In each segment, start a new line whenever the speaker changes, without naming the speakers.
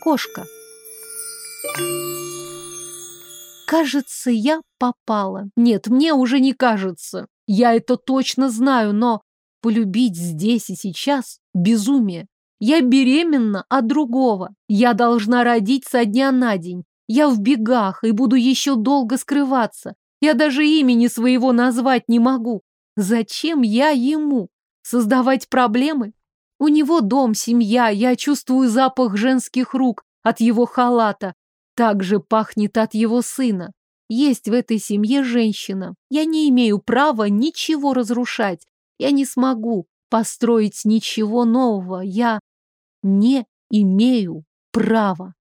Кошка. Кажется, я попала. Нет, мне уже не кажется. Я это точно знаю, но полюбить здесь и сейчас – безумие. Я беременна от другого. Я должна родить со дня на день. Я в бегах и буду еще долго скрываться. Я даже имени своего назвать не могу. Зачем я ему? Создавать проблемы? У него дом, семья, я чувствую запах женских рук от его халата. Также пахнет от его сына. Есть в этой семье женщина. Я не имею права ничего разрушать. Я не смогу построить ничего нового. Я не имею права.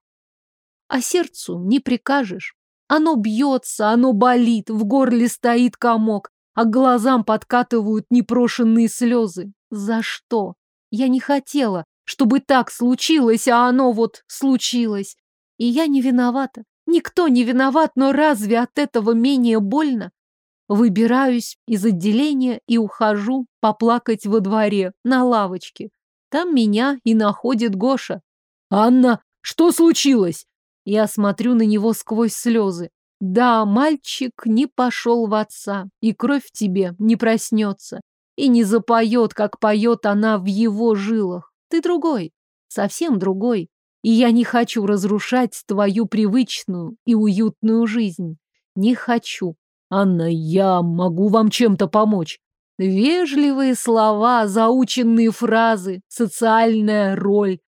А сердцу не прикажешь. Оно бьется, оно болит, в горле стоит комок, а глазам подкатывают непрошенные слезы. За что? Я не хотела, чтобы так случилось, а оно вот случилось. И я не виновата. Никто не виноват, но разве от этого менее больно? Выбираюсь из отделения и ухожу поплакать во дворе, на лавочке. Там меня и находит Гоша. «Анна, что случилось?» Я смотрю на него сквозь слезы. Да, мальчик не пошел в отца, и кровь тебе не проснется и не запоет, как поет она в его жилах. Ты другой, совсем другой. И я не хочу разрушать твою привычную и уютную жизнь. Не хочу. Анна, я могу вам чем-то помочь. Вежливые слова, заученные фразы, социальная роль.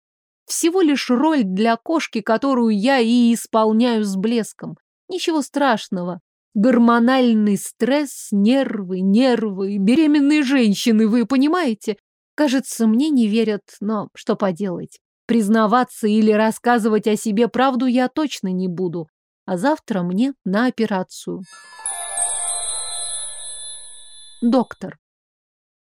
Всего лишь роль для кошки, которую я и исполняю с блеском. Ничего страшного. Гормональный стресс, нервы, нервы, беременные женщины, вы понимаете? Кажется, мне не верят, но что поделать. Признаваться или рассказывать о себе правду я точно не буду. А завтра мне на операцию. Доктор.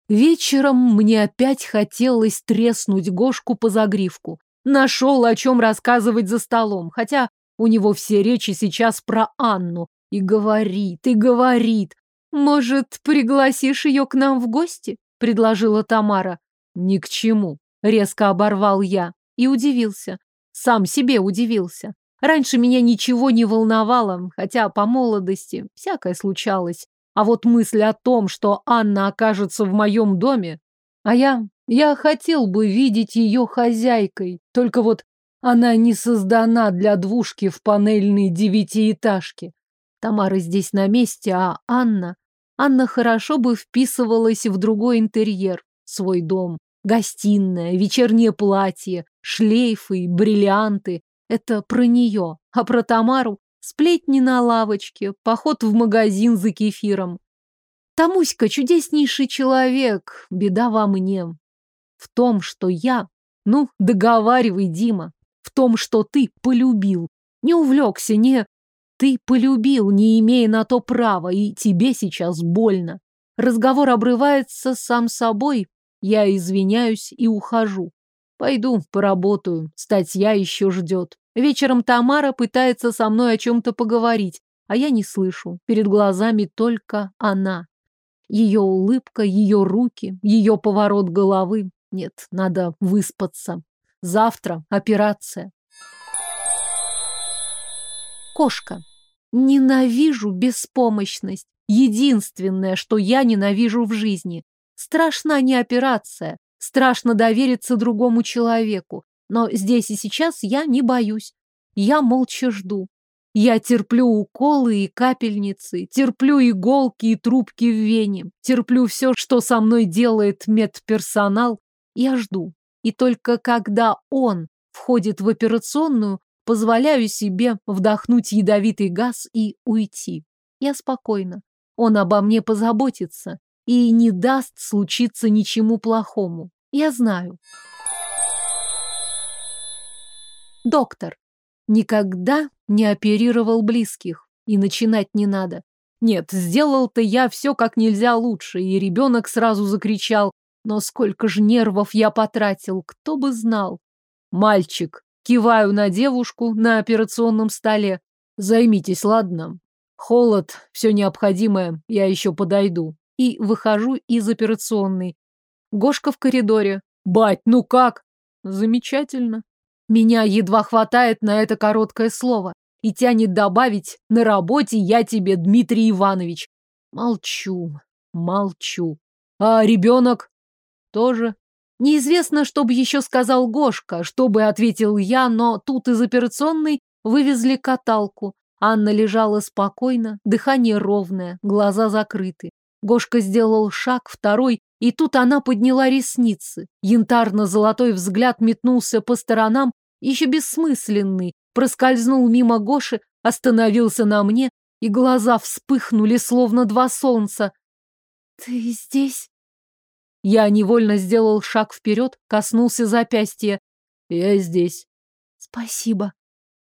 Вечером мне опять хотелось треснуть Гошку по загривку. Нашел, о чем рассказывать за столом, хотя у него все речи сейчас про Анну, и говорит, и говорит. Может, пригласишь ее к нам в гости? Предложила Тамара. Ни к чему. Резко оборвал я и удивился. Сам себе удивился. Раньше меня ничего не волновало, хотя по молодости всякое случалось. А вот мысль о том, что Анна окажется в моем доме, а я... Я хотел бы видеть ее хозяйкой, только вот она не создана для двушки в панельной девятиэтажке. Тамара здесь на месте, а Анна... Анна хорошо бы вписывалась в другой интерьер, свой дом. Гостиная, вечернее платье, шлейфы, бриллианты. Это про нее. А про Тамару сплетни на лавочке, поход в магазин за кефиром. Тамуська чудеснейший человек, беда во мне. В том, что я... Ну, договаривай, Дима. В том, что ты полюбил. Не увлекся, не... Ты полюбил, не имея на то права, и тебе сейчас больно. Разговор обрывается сам собой. Я извиняюсь и ухожу. Пойду поработаю. Статья еще ждет. Вечером Тамара пытается со мной о чем-то поговорить, а я не слышу. Перед глазами только она. Ее улыбка, ее руки, ее поворот головы. Нет, надо выспаться. Завтра операция. Кошка. Ненавижу беспомощность. Единственное, что я ненавижу в жизни. Страшна не операция. Страшно довериться другому человеку. Но здесь и сейчас я не боюсь. Я молча жду. Я терплю уколы и капельницы, терплю иголки и трубки в вене, терплю все, что со мной делает медперсонал. Я жду. И только когда он входит в операционную, Позволяю себе вдохнуть ядовитый газ и уйти. Я спокойна. Он обо мне позаботится и не даст случиться ничему плохому. Я знаю. Доктор. Никогда не оперировал близких. И начинать не надо. Нет, сделал-то я все как нельзя лучше, и ребенок сразу закричал. Но сколько же нервов я потратил, кто бы знал. Мальчик, Киваю на девушку на операционном столе. Займитесь, ладно? Холод, все необходимое, я еще подойду. И выхожу из операционной. Гошка в коридоре. Бать, ну как? Замечательно. Меня едва хватает на это короткое слово и тянет добавить «на работе я тебе, Дмитрий Иванович». Молчу, молчу. А ребенок? Тоже. Неизвестно, что бы еще сказал Гошка, что бы ответил я, но тут из операционной вывезли каталку. Анна лежала спокойно, дыхание ровное, глаза закрыты. Гошка сделал шаг, второй, и тут она подняла ресницы. Янтарно-золотой взгляд метнулся по сторонам, еще бессмысленный, проскользнул мимо Гоши, остановился на мне, и глаза вспыхнули, словно два солнца. «Ты здесь?» Я невольно сделал шаг вперед, коснулся запястья. «Я здесь». «Спасибо».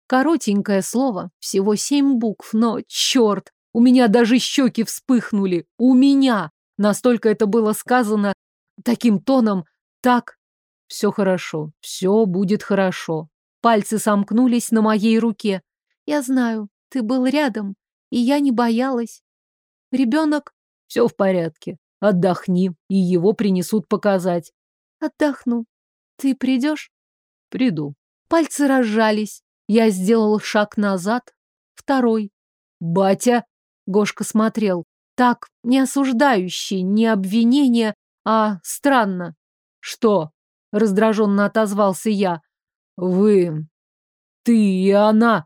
Коротенькое слово, всего семь букв, но, черт, у меня даже щеки вспыхнули. У меня! Настолько это было сказано таким тоном, так... Все хорошо, все будет хорошо. Пальцы сомкнулись на моей руке. Я знаю, ты был рядом, и я не боялась. Ребенок... Все в порядке. Отдохни, и его принесут показать. Отдохну. Ты придешь? Приду. Пальцы разжались. Я сделал шаг назад. Второй. Батя! Гошка смотрел. Так, не осуждающий, не обвинение, а странно. Что? Раздраженно отозвался я. Вы... Ты и она...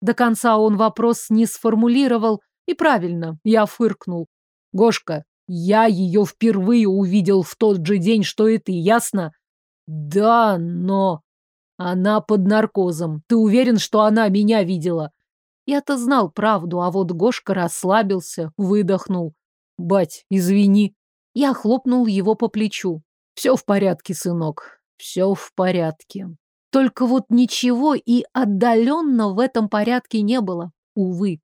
До конца он вопрос не сформулировал, и правильно, я фыркнул. Гошка, я ее впервые увидел в тот же день, что и ты, ясно? Да, но... Она под наркозом. Ты уверен, что она меня видела? Я-то знал правду, а вот Гошка расслабился, выдохнул. Бать, извини. Я хлопнул его по плечу. Все в порядке, сынок. Все в порядке. Только вот ничего и отдаленно в этом порядке не было, увы.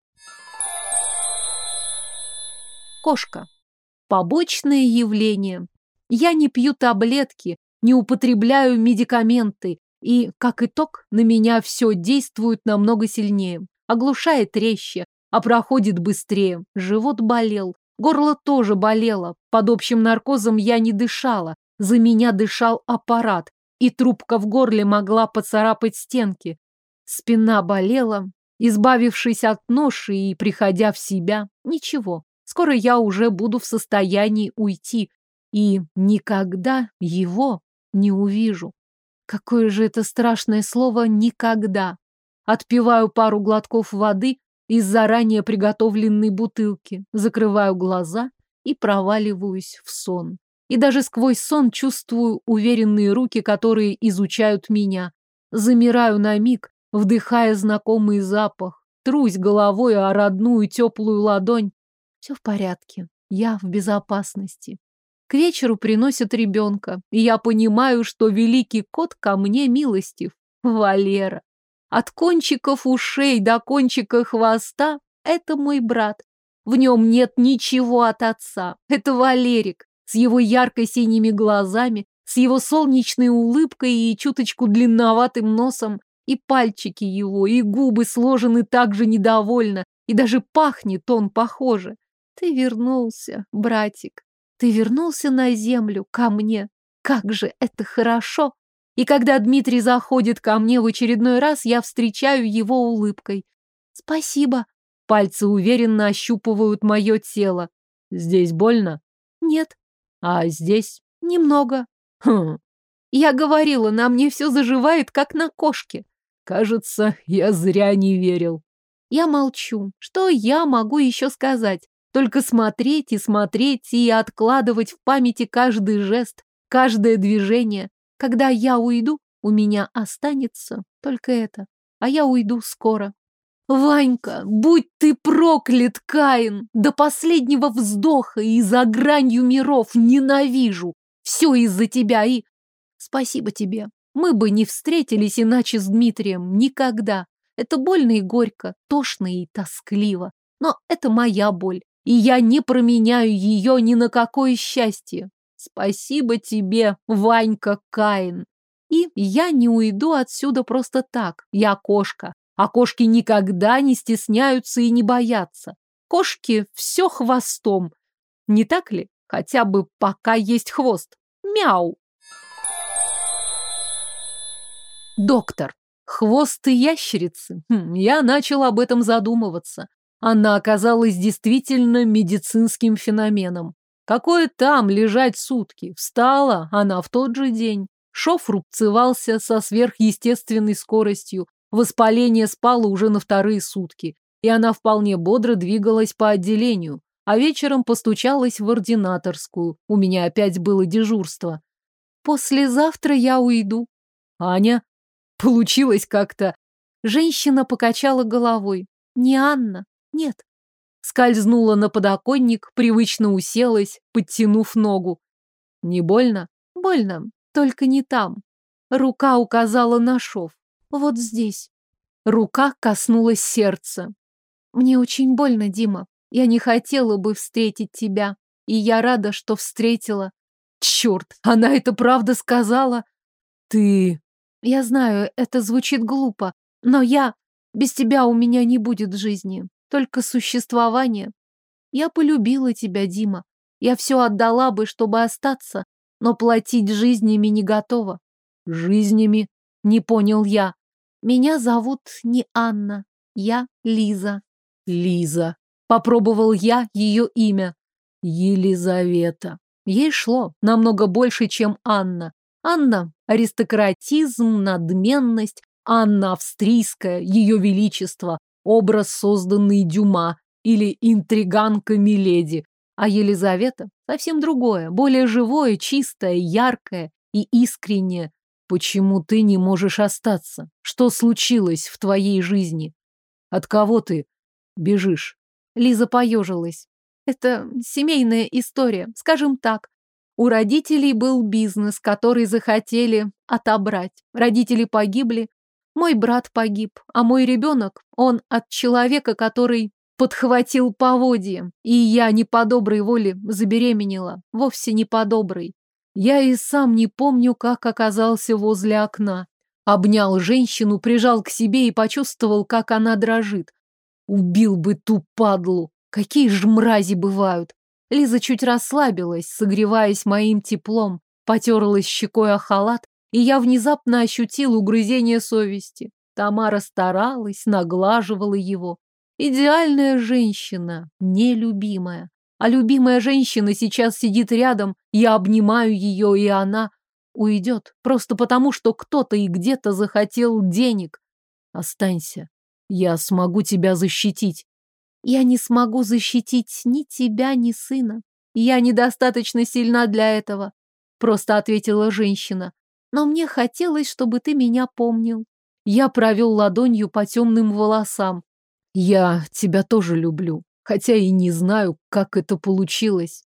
Кошка. Побочное явление. Я не пью таблетки, не употребляю медикаменты, и, как итог, на меня все действует намного сильнее. Оглушает резче, а проходит быстрее. Живот болел, горло тоже болело. Под общим наркозом я не дышала, за меня дышал аппарат, и трубка в горле могла поцарапать стенки. Спина болела, избавившись от ноши и приходя в себя. Ничего, Скоро я уже буду в состоянии уйти и никогда его не увижу. Какое же это страшное слово «никогда». Отпиваю пару глотков воды из заранее приготовленной бутылки, закрываю глаза и проваливаюсь в сон. И даже сквозь сон чувствую уверенные руки, которые изучают меня. Замираю на миг, вдыхая знакомый запах, трусь головой о родную теплую ладонь, все в порядке. Я в безопасности. К вечеру приносят ребенка, и я понимаю, что великий кот ко мне милостив. Валера. От кончиков ушей до кончика хвоста – это мой брат. В нем нет ничего от отца. Это Валерик с его ярко-синими глазами, с его солнечной улыбкой и чуточку длинноватым носом, и пальчики его, и губы сложены так же недовольно, и даже пахнет он похоже. Ты вернулся, братик. Ты вернулся на землю, ко мне. Как же это хорошо! И когда Дмитрий заходит ко мне в очередной раз, я встречаю его улыбкой. Спасибо. Пальцы уверенно ощупывают мое тело. Здесь больно? Нет. А здесь? Немного. Хм. Я говорила, на мне все заживает, как на кошке. Кажется, я зря не верил. Я молчу. Что я могу еще сказать? Только смотреть и смотреть и откладывать в памяти каждый жест, каждое движение. Когда я уйду, у меня останется только это. А я уйду скоро. Ванька, будь ты проклят, Каин! До последнего вздоха и за гранью миров ненавижу. Все из-за тебя и... Спасибо тебе. Мы бы не встретились иначе с Дмитрием никогда. Это больно и горько, тошно и тоскливо. Но это моя боль и я не променяю ее ни на какое счастье. Спасибо тебе, Ванька Каин. И я не уйду отсюда просто так. Я кошка, а кошки никогда не стесняются и не боятся. Кошки все хвостом. Не так ли? Хотя бы пока есть хвост. Мяу. Доктор. Хвост и ящерицы. Хм, я начал об этом задумываться. Она оказалась действительно медицинским феноменом. Какое там лежать сутки? Встала она в тот же день. Шов рубцевался со сверхъестественной скоростью. Воспаление спало уже на вторые сутки, и она вполне бодро двигалась по отделению, а вечером постучалась в ординаторскую. У меня опять было дежурство. «Послезавтра я уйду». «Аня?» Получилось как-то. Женщина покачала головой. «Не Анна. Нет». Скользнула на подоконник, привычно уселась, подтянув ногу. «Не больно?» «Больно. Только не там. Рука указала на шов. Вот здесь. Рука коснулась сердца. Мне очень больно, Дима. Я не хотела бы встретить тебя. И я рада, что встретила. Черт, она это правда сказала? Ты... Я знаю, это звучит глупо, но я... Без тебя у меня не будет жизни, только существование. Я полюбила тебя, Дима. Я все отдала бы, чтобы остаться, но платить жизнями не готова. Жизнями? Не понял я. Меня зовут не Анна, я Лиза. Лиза. Попробовал я ее имя. Елизавета. Ей шло намного больше, чем Анна. Анна – аристократизм, надменность. Анна австрийская, ее величество, образ, созданный Дюма, или интриганка Миледи. А Елизавета совсем другое, более живое, чистое, яркое и искреннее. Почему ты не можешь остаться? Что случилось в твоей жизни? От кого ты бежишь? Лиза поежилась. Это семейная история, скажем так. У родителей был бизнес, который захотели отобрать. Родители погибли, мой брат погиб, а мой ребенок, он от человека, который подхватил поводья, и я не по доброй воле забеременела, вовсе не по доброй. Я и сам не помню, как оказался возле окна. Обнял женщину, прижал к себе и почувствовал, как она дрожит. Убил бы ту падлу. Какие ж мрази бывают. Лиза чуть расслабилась, согреваясь моим теплом, потерлась щекой о халат, и я внезапно ощутил угрызение совести. Тамара старалась, наглаживала его. Идеальная женщина, нелюбимая. А любимая женщина сейчас сидит рядом, я обнимаю ее, и она уйдет. Просто потому, что кто-то и где-то захотел денег. Останься. Я смогу тебя защитить. Я не смогу защитить ни тебя, ни сына. Я недостаточно сильна для этого, просто ответила женщина. Но мне хотелось, чтобы ты меня помнил. Я провел ладонью по темным волосам. Я тебя тоже люблю, хотя и не знаю, как это получилось.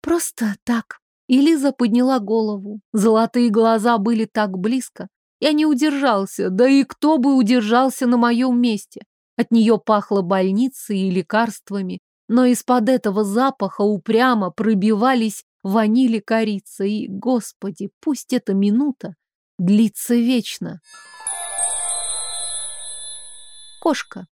Просто так. И Лиза подняла голову. Золотые глаза были так близко. Я не удержался, да и кто бы удержался на моем месте. От нее пахло больницей и лекарствами, но из-под этого запаха упрямо пробивались ванили корица, и, господи, пусть эта минута длится вечно. Кошка.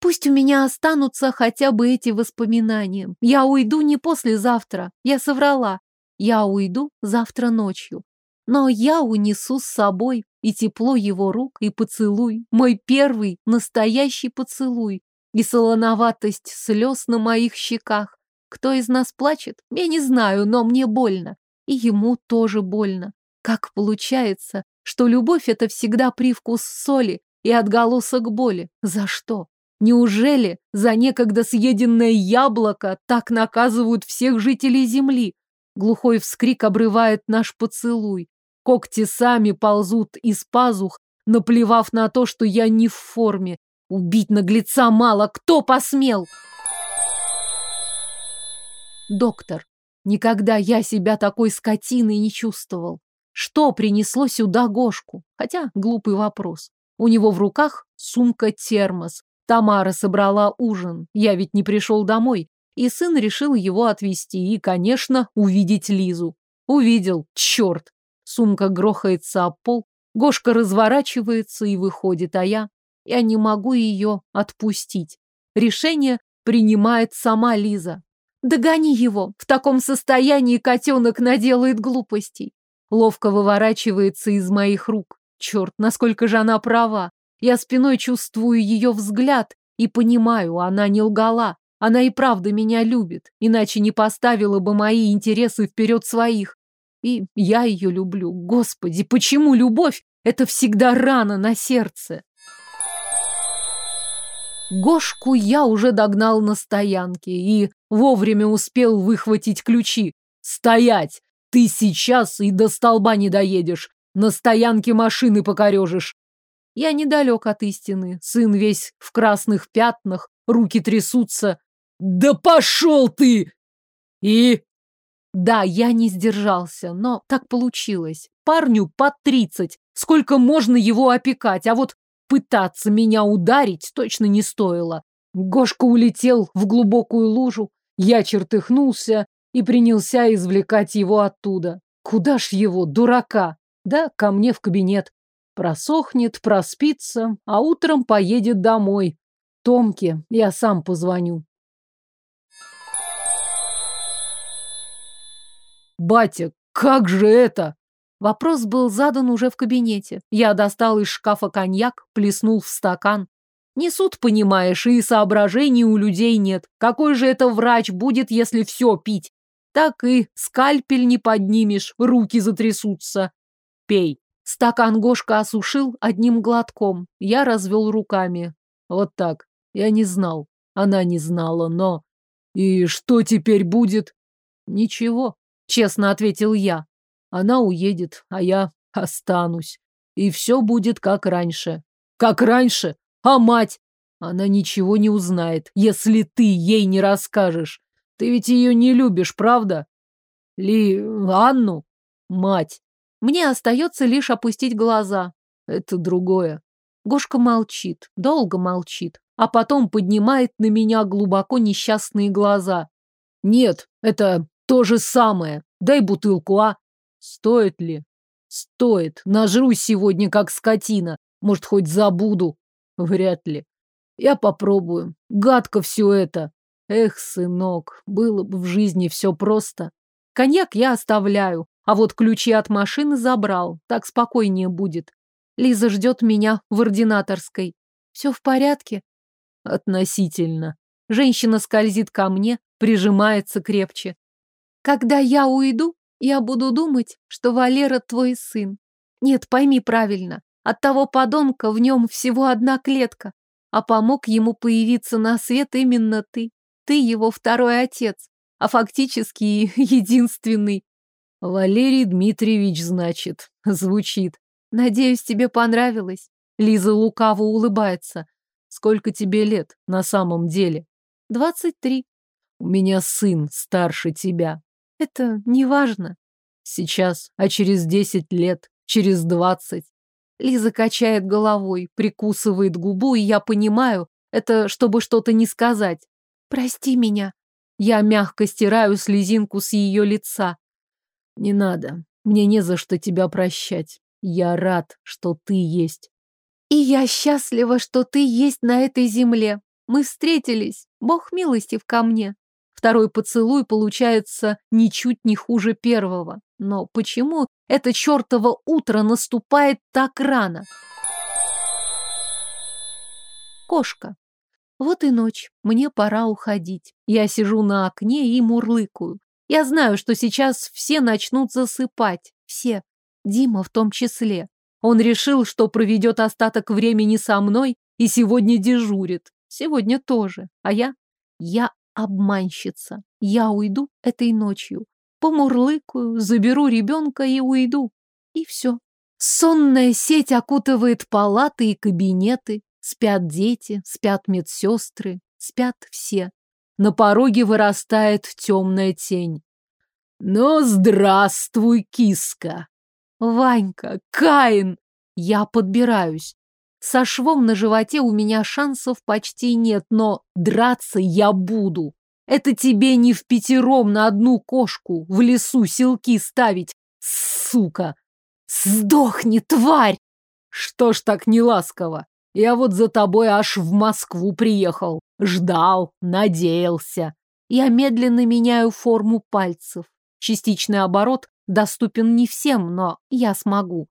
Пусть у меня останутся хотя бы эти воспоминания. Я уйду не послезавтра. Я соврала. Я уйду завтра ночью. Но я унесу с собой и тепло его рук, и поцелуй. Мой первый настоящий поцелуй. И солоноватость слез на моих щеках. Кто из нас плачет? Я не знаю, но мне больно. И ему тоже больно. Как получается, что любовь — это всегда привкус соли и отголосок боли? За что? Неужели за некогда съеденное яблоко так наказывают всех жителей земли? Глухой вскрик обрывает наш поцелуй. Когти сами ползут из пазух, наплевав на то, что я не в форме. Убить наглеца мало. Кто посмел? Доктор, никогда я себя такой скотиной не чувствовал. Что принесло сюда Гошку? Хотя глупый вопрос. У него в руках сумка-термос, Тамара собрала ужин, я ведь не пришел домой, и сын решил его отвезти и, конечно, увидеть Лизу. Увидел, черт! Сумка грохается о пол, Гошка разворачивается и выходит, а я... Я не могу ее отпустить. Решение принимает сама Лиза. Догони его, в таком состоянии котенок наделает глупостей. Ловко выворачивается из моих рук. Черт, насколько же она права. Я спиной чувствую ее взгляд и понимаю, она не лгала. Она и правда меня любит, иначе не поставила бы мои интересы вперед своих. И я ее люблю. Господи, почему любовь — это всегда рана на сердце? Гошку я уже догнал на стоянке и вовремя успел выхватить ключи. «Стоять! Ты сейчас и до столба не доедешь. На стоянке машины покорежишь. Я недалек от истины. Сын весь в красных пятнах, руки трясутся. Да пошел ты! И... Да, я не сдержался, но так получилось. Парню по тридцать. Сколько можно его опекать? А вот пытаться меня ударить точно не стоило. Гошка улетел в глубокую лужу. Я чертыхнулся и принялся извлекать его оттуда. Куда ж его, дурака? Да, ко мне в кабинет. Просохнет, проспится, а утром поедет домой. Томке я сам позвоню. «Батя, как же это?» Вопрос был задан уже в кабинете. Я достал из шкафа коньяк, плеснул в стакан. Не суд, понимаешь, и соображений у людей нет. Какой же это врач будет, если все пить? Так и скальпель не поднимешь, руки затрясутся. Пей. Стакан Гошка осушил одним глотком. Я развел руками. Вот так. Я не знал. Она не знала, но... И что теперь будет? Ничего, честно ответил я. Она уедет, а я останусь. И все будет как раньше. Как раньше? А мать? Она ничего не узнает, если ты ей не расскажешь. Ты ведь ее не любишь, правда? Ли... Анну? Мать. Мне остается лишь опустить глаза. Это другое. Гошка молчит, долго молчит, а потом поднимает на меня глубоко несчастные глаза. Нет, это то же самое. Дай бутылку, а? Стоит ли? Стоит. Нажрусь сегодня, как скотина. Может, хоть забуду. Вряд ли. Я попробую. Гадко все это. Эх, сынок, было бы в жизни все просто. Коньяк я оставляю, а вот ключи от машины забрал. Так спокойнее будет. Лиза ждет меня в ординаторской. Все в порядке? Относительно. Женщина скользит ко мне, прижимается крепче. Когда я уйду, я буду думать, что Валера твой сын. Нет, пойми правильно, от того подонка в нем всего одна клетка, а помог ему появиться на свет именно ты. Ты его второй отец, а фактически единственный. Валерий Дмитриевич, значит, звучит. Надеюсь, тебе понравилось. Лиза лукаво улыбается. Сколько тебе лет на самом деле? Двадцать три. У меня сын старше тебя. Это не важно. Сейчас, а через десять лет, через двадцать. Лиза качает головой, прикусывает губу, и я понимаю, это чтобы что-то не сказать. Прости меня. Я мягко стираю слезинку с ее лица. Не надо. Мне не за что тебя прощать. Я рад, что ты есть. И я счастлива, что ты есть на этой земле. Мы встретились. Бог милостив ко мне. Второй поцелуй получается ничуть не хуже первого. Но почему это чертово утро наступает так рано? Кошка. Вот и ночь. Мне пора уходить. Я сижу на окне и мурлыкаю. Я знаю, что сейчас все начнут засыпать. Все. Дима в том числе. Он решил, что проведет остаток времени со мной и сегодня дежурит. Сегодня тоже. А я? Я обманщица. Я уйду этой ночью. Помурлыкаю, заберу ребенка и уйду. И все. Сонная сеть окутывает палаты и кабинеты. Спят дети, спят медсестры, спят все. На пороге вырастает темная тень. «Ну, здравствуй, киска!» «Ванька, Каин!» Я подбираюсь. Со швом на животе у меня шансов почти нет, но драться я буду. Это тебе не в пятером на одну кошку в лесу селки ставить, сука! Сдохни, тварь! Что ж так неласково? Я вот за тобой аж в Москву приехал. Ждал, надеялся. Я медленно меняю форму пальцев. Частичный оборот доступен не всем, но я смогу.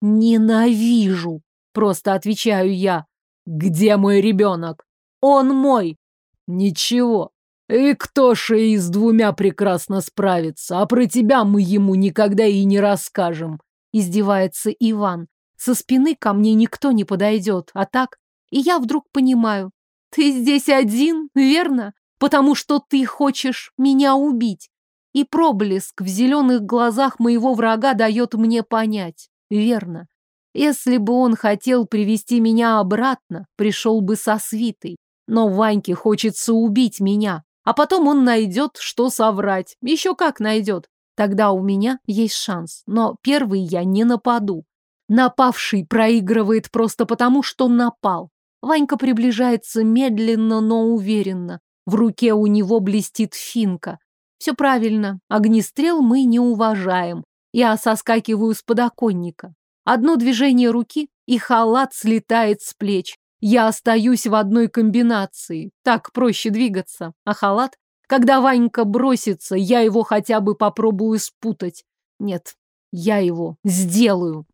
Ненавижу. Просто отвечаю я. Где мой ребенок? Он мой. Ничего. И кто же и с двумя прекрасно справится, а про тебя мы ему никогда и не расскажем. Издевается Иван. Со спины ко мне никто не подойдет, а так... И я вдруг понимаю. Ты здесь один, верно? Потому что ты хочешь меня убить. И проблеск в зеленых глазах моего врага дает мне понять. Верно. Если бы он хотел привести меня обратно, пришел бы со свитой. Но Ваньке хочется убить меня. А потом он найдет, что соврать. Еще как найдет. Тогда у меня есть шанс. Но первый я не нападу. Напавший проигрывает просто потому, что напал. Ванька приближается медленно, но уверенно. В руке у него блестит финка. Все правильно, огнестрел мы не уважаем. Я соскакиваю с подоконника. Одно движение руки, и халат слетает с плеч. Я остаюсь в одной комбинации. Так проще двигаться. А халат? Когда Ванька бросится, я его хотя бы попробую спутать. Нет, я его сделаю.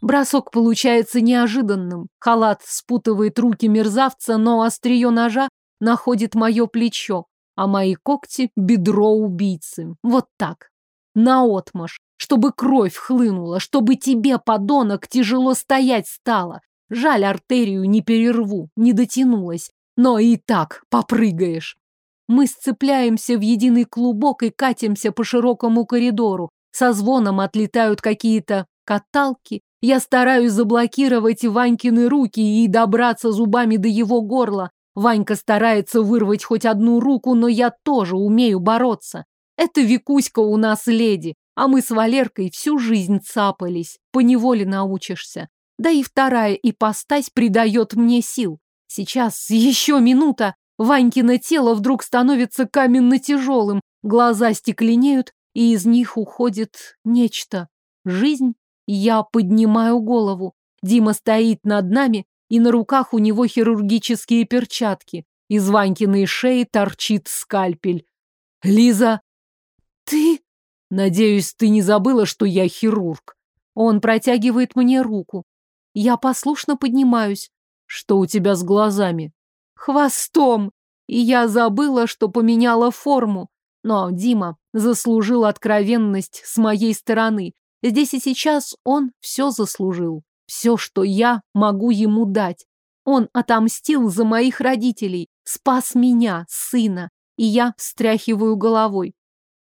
Бросок получается неожиданным. Халат спутывает руки мерзавца, но острие ножа находит мое плечо, а мои когти — бедро убийцы. Вот так. Наотмашь, чтобы кровь хлынула, чтобы тебе, подонок, тяжело стоять стало. Жаль, артерию не перерву, не дотянулась, но и так попрыгаешь. Мы сцепляемся в единый клубок и катимся по широкому коридору. Со звоном отлетают какие-то каталки, я стараюсь заблокировать Ванькины руки и добраться зубами до его горла. Ванька старается вырвать хоть одну руку, но я тоже умею бороться. Это Викуська у нас леди, а мы с Валеркой всю жизнь цапались. Поневоле научишься. Да и вторая ипостась придает мне сил. Сейчас еще минута. Ванькино тело вдруг становится каменно-тяжелым, глаза стекленеют, и из них уходит нечто. Жизнь я поднимаю голову. Дима стоит над нами, и на руках у него хирургические перчатки. Из Ванькиной шеи торчит скальпель. «Лиза!» «Ты?» «Надеюсь, ты не забыла, что я хирург?» Он протягивает мне руку. Я послушно поднимаюсь. «Что у тебя с глазами?» «Хвостом!» И я забыла, что поменяла форму. Но Дима заслужил откровенность с моей стороны. Здесь и сейчас он все заслужил. Все, что я могу ему дать. Он отомстил за моих родителей, спас меня, сына. И я встряхиваю головой.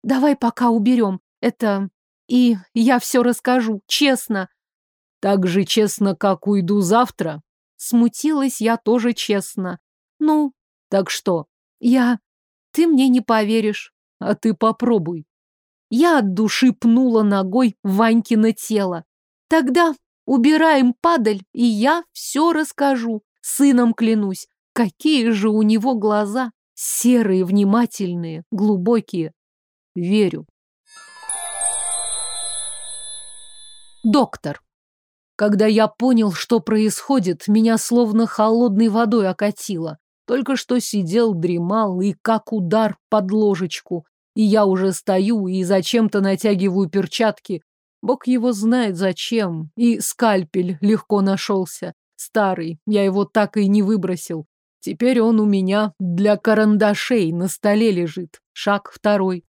Давай пока уберем. Это... И я все расскажу, честно. Так же честно, как уйду завтра? Смутилась я тоже честно. Ну, так что? Я... Ты мне не поверишь. А ты попробуй. Я от души пнула ногой Ванькино тело. Тогда убираем падаль, и я все расскажу. Сыном клянусь. Какие же у него глаза! Серые, внимательные, глубокие. Верю. Доктор. Когда я понял, что происходит, меня словно холодной водой окатило. Только что сидел, дремал и как удар под ложечку. И я уже стою и зачем-то натягиваю перчатки. Бог его знает зачем. И скальпель легко нашелся. Старый, я его так и не выбросил. Теперь он у меня для карандашей на столе лежит. Шаг второй.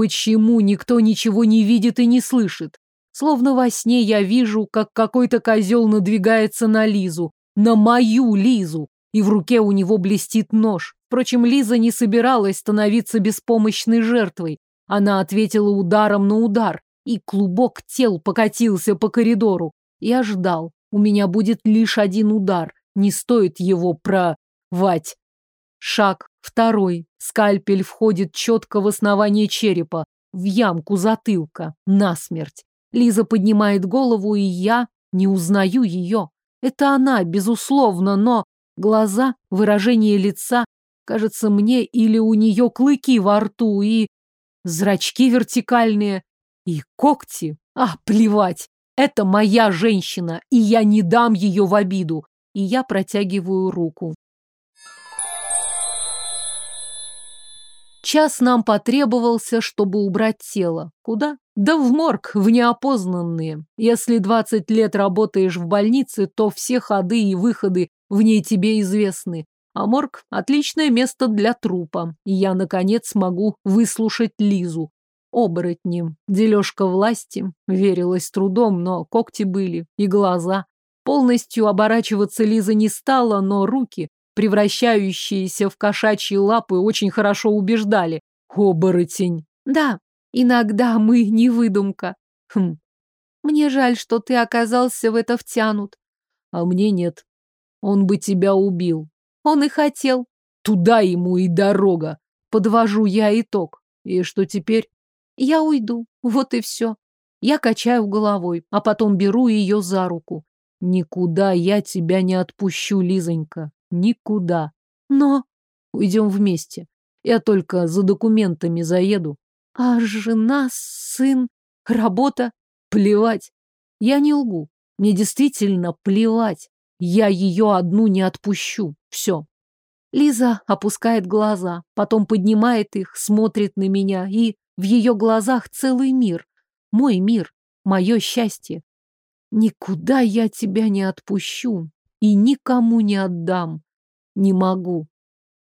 Почему никто ничего не видит и не слышит? Словно во сне я вижу, как какой-то козел надвигается на Лизу. На мою Лизу. И в руке у него блестит нож. Впрочем, Лиза не собиралась становиться беспомощной жертвой. Она ответила ударом на удар, и клубок тел покатился по коридору. Я ждал. У меня будет лишь один удар. Не стоит его провать. Шаг второй. Скальпель входит четко в основание черепа, в ямку затылка, насмерть. Лиза поднимает голову, и я не узнаю ее. Это она, безусловно, но глаза, выражение лица, Кажется, мне или у нее клыки во рту и зрачки вертикальные, и когти. А, плевать. Это моя женщина, и я не дам ее в обиду. И я протягиваю руку. Час нам потребовался, чтобы убрать тело. Куда? Да в морг, в неопознанные. Если 20 лет работаешь в больнице, то все ходы и выходы в ней тебе известны. А морг – отличное место для трупа. И я, наконец, смогу выслушать Лизу. Оборотни. Дележка власти. Верилась трудом, но когти были. И глаза. Полностью оборачиваться Лиза не стала, но руки, превращающиеся в кошачьи лапы, очень хорошо убеждали. Оборотень. Да, иногда мы не выдумка. Хм. Мне жаль, что ты оказался в это втянут. А мне нет. Он бы тебя убил. Он и хотел. Туда ему и дорога. Подвожу я итог. И что теперь? Я уйду. Вот и все. Я качаю головой, а потом беру ее за руку. Никуда я тебя не отпущу, Лизонька. Никуда. Но уйдем вместе. Я только за документами заеду. А жена, сын, работа? Плевать. Я не лгу. Мне действительно плевать. Я ее одну не отпущу. Все. Лиза опускает глаза, потом поднимает их, смотрит на меня, и в ее глазах целый мир. Мой мир, мое счастье. Никуда я тебя не отпущу и никому не отдам. Не могу.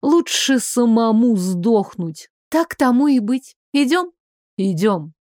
Лучше самому сдохнуть. Так тому и быть. Идем? Идем.